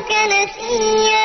ربك نسيا